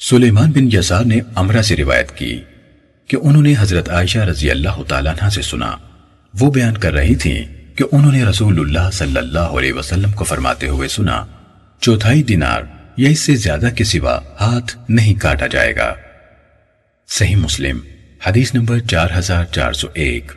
سلیمان بن یسار نے امرہ سے روایت کی کہ انہوں نے حضرت عائشہ رضی اللہ تعالیٰ عنہ سے سنا۔ وہ بیان کر رہی تھیں کہ انہوں نے رسول اللہ صلی اللہ علیہ وسلم کو فرماتے ہوئے سنا، چوتھائی دینار یا اس سے زیادہ کے سوا ہاتھ نہیں کاٹا جائے گا۔ صحیح مسلم، حدیث نمبر چار ہزار چار سو ایک۔